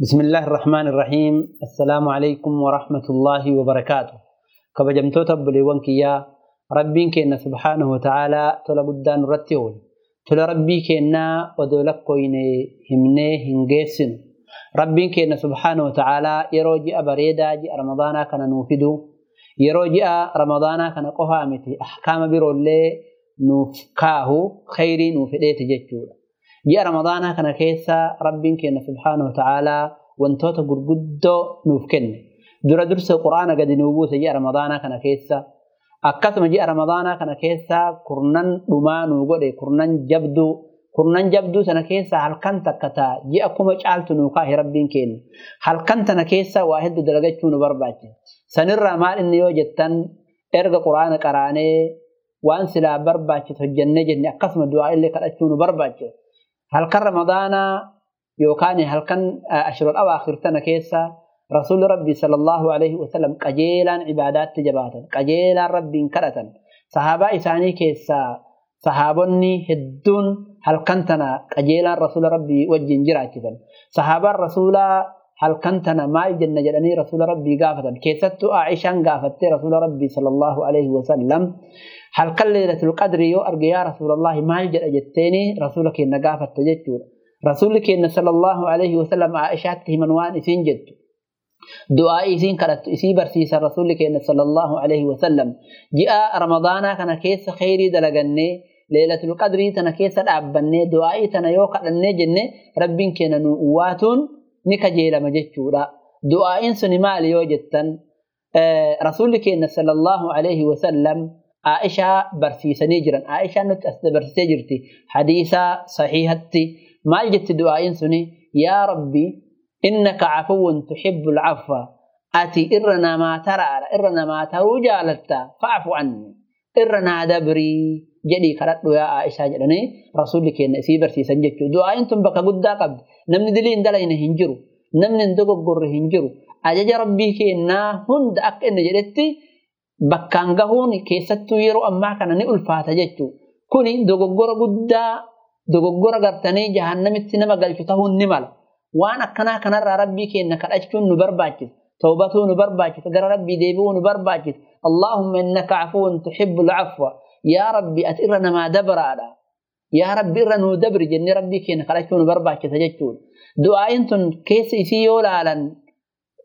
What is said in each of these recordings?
بسم الله الرحمن الرحيم السلام عليكم ورحمة الله وبركاته كبجمتو تبليوان كيا ربين كينا سبحانه وتعالى تلا قدان رتيول تلا ربي كينا ودولك كويني همني هنجيسن ربين كينا سبحانه وتعالى يروجي أبريدا جي رمضانا كان نوفدو يروجي رمضانا كان قهامتي أحكام برو اللي نوفكاهو خيري نوفديت جيتشولا يا رمضان كان كيسا ربك سبحانه وتعالى وانتوت غرغد نوفكن در درس القرآن قد نوبوس جاء رمضان كان كيسا. أقسم يا رمضان كان كيسا كورنن دمان وغد كورنن جبدو. كورنن جبدو سنة كيسا هل كنت كتا. جاءكم قالت نوكا ربك هل كنت نكيسا واحد درجه نوبرباج سنر ما ان يوجتن إرغ قرآن قرآني. وان سلا برباج تجنج ان اكثم دعاء اللي قد تشونو هل كان رمضان يوكاني؟ هل كان أشهر الأواخر تنكيسة رسول ربي صلى الله عليه وسلم قجيلا عبادات تجباتا قجيلا ربي انكرة صحابة إساني كيسة صحابني هدون هل كانتنا قجيلا رسول ربي وجن جراتبا صحابة الرسول هل كنت أنا ما الجنة جلني رسول ربي قافتا كيستو عائشة قافت رسول ربي صلى الله عليه وسلم. هل قل ليلة القدر يو أرقيا رسول الله ما الجنة جتيني رسولك إن قافت تجتور رسولك إن صلى الله عليه وسلم عائشة من وانسين جت دعاء إسين قلت إسي برسيس رسولك إن صلى الله عليه وسلم. جاء رمضانا كان كيس خيري دلقني. ليلة القدر تنا كيس دعاء تنا يوقع لنجني ربين نكجيلما جتشورا دعاء انسن مالي وجدتن رسولك إن صلى الله عليه وسلم عائشة برسي سنجرا عائشة نتأثن برسي سنجرتي حديثة صحيحة ما جت دعاء انسني يا ربي إنك عفو تحب العفو أتي إرنا ما ترى إرنا ما توجالت فاعفو عني إرنا دبري jedhii kadhadhu yaa Aishaa jedhanii rasuulli keenya isii barsiisan jechuudha du'aa'iin tun bakka guddaa qabdi namni dilii hin dalayne hin jiru namni hin dogoggorre hin jiru ajaja rabbii kennaa hunda akka inni jedhetti bakkaan gahuun keessattuu yeroo ammaa kana ni ulfaata jechuudha. Kuni dogoggora guddaa dogoggora gartanii jahannamitti nama galchu ta'uun ni mala. Waan akkanaa kanarraa rabbii keenya kadhachuun nu barbaachisa. Tawbatuu nu barbaachisa. Gara rabbii deebi'uu nu barbaachisa. Allahumma innaka cafuun يا ربي أترنا ما دبر على يا ربي إرنا دبر جن. ربي كن خلاكون بربا كتجتون دعاء أنتم كيس يسي يولا على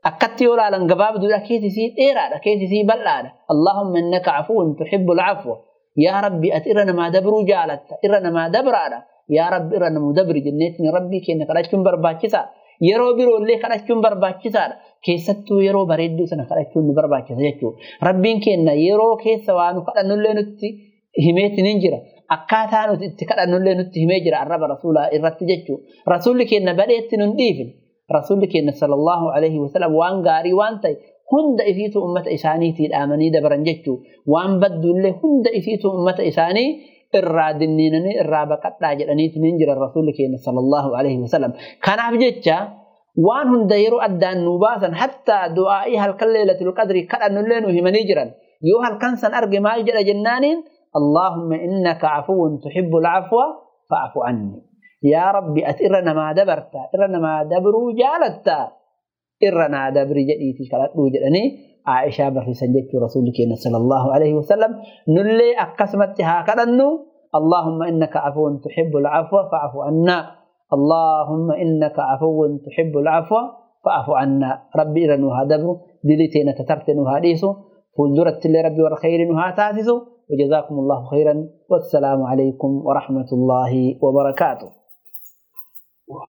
أقت يولا على جباب دولا كيس يسي إير على كيس يسي بل على اللهم إنك عفو تحب العفو. يا ربي أترنا ما دبر جالت. إرنا ما دبر على يا ربي إرنا مدبر جنتني ربي كن خلاكون بربا كتجتون يرو برو اللي خلاشون برباكي سار كيستو يرو بريدو سنة خلاشون برباكي سيكو ربين كينا يرو كيسا وانو قد أنو اللي نتي هميت ننجرة أكاثانو تتكال أنو اللي نتي هميجرة الرب رسولة إرتججو رسول كينا بريت ننديفن رسول كينا صلى الله عليه وسلم وان غاري وان تاي هند إفيتو أمة إساني تيل آمني دبرنججو وان بدو اللي هند إفيتو أمة إساني irraa dinniinanii irraa baqadhaa jedhaniitiin hin jiran rasuulli keenya sallallahu alaihi wasallam kanaaf jecha waan hunda yeroo addaan nu baasan hattaa du'aa'ii halkan leelatul qadrii kadhannullee nu himanii jiran yoo halkan san arge maal jedha jennaaniin allahumma innaka cafuwun tuhibbu lcafwa fa'fu anni yaa rabbi ati irra namaa dabarta irra namaa dabruu jaalatta irra naa dabri jedhiiti kadhadhuu jedhanii Aishaa barsiisan jechuu rasuulli keenya sallallahu alaihi wasallam nullee akkasumatti haa kadhannu. اللهم إنك عفو تحب العفو فاعف عنا اللهم إنك عفو تحب العفو فاعف عنا ربي إرنوها دبر دلتين تترتنوها ديسو فلدرت لربي والخير نها تاسسو وجزاكم الله خيرا والسلام عليكم ورحمة الله وبركاته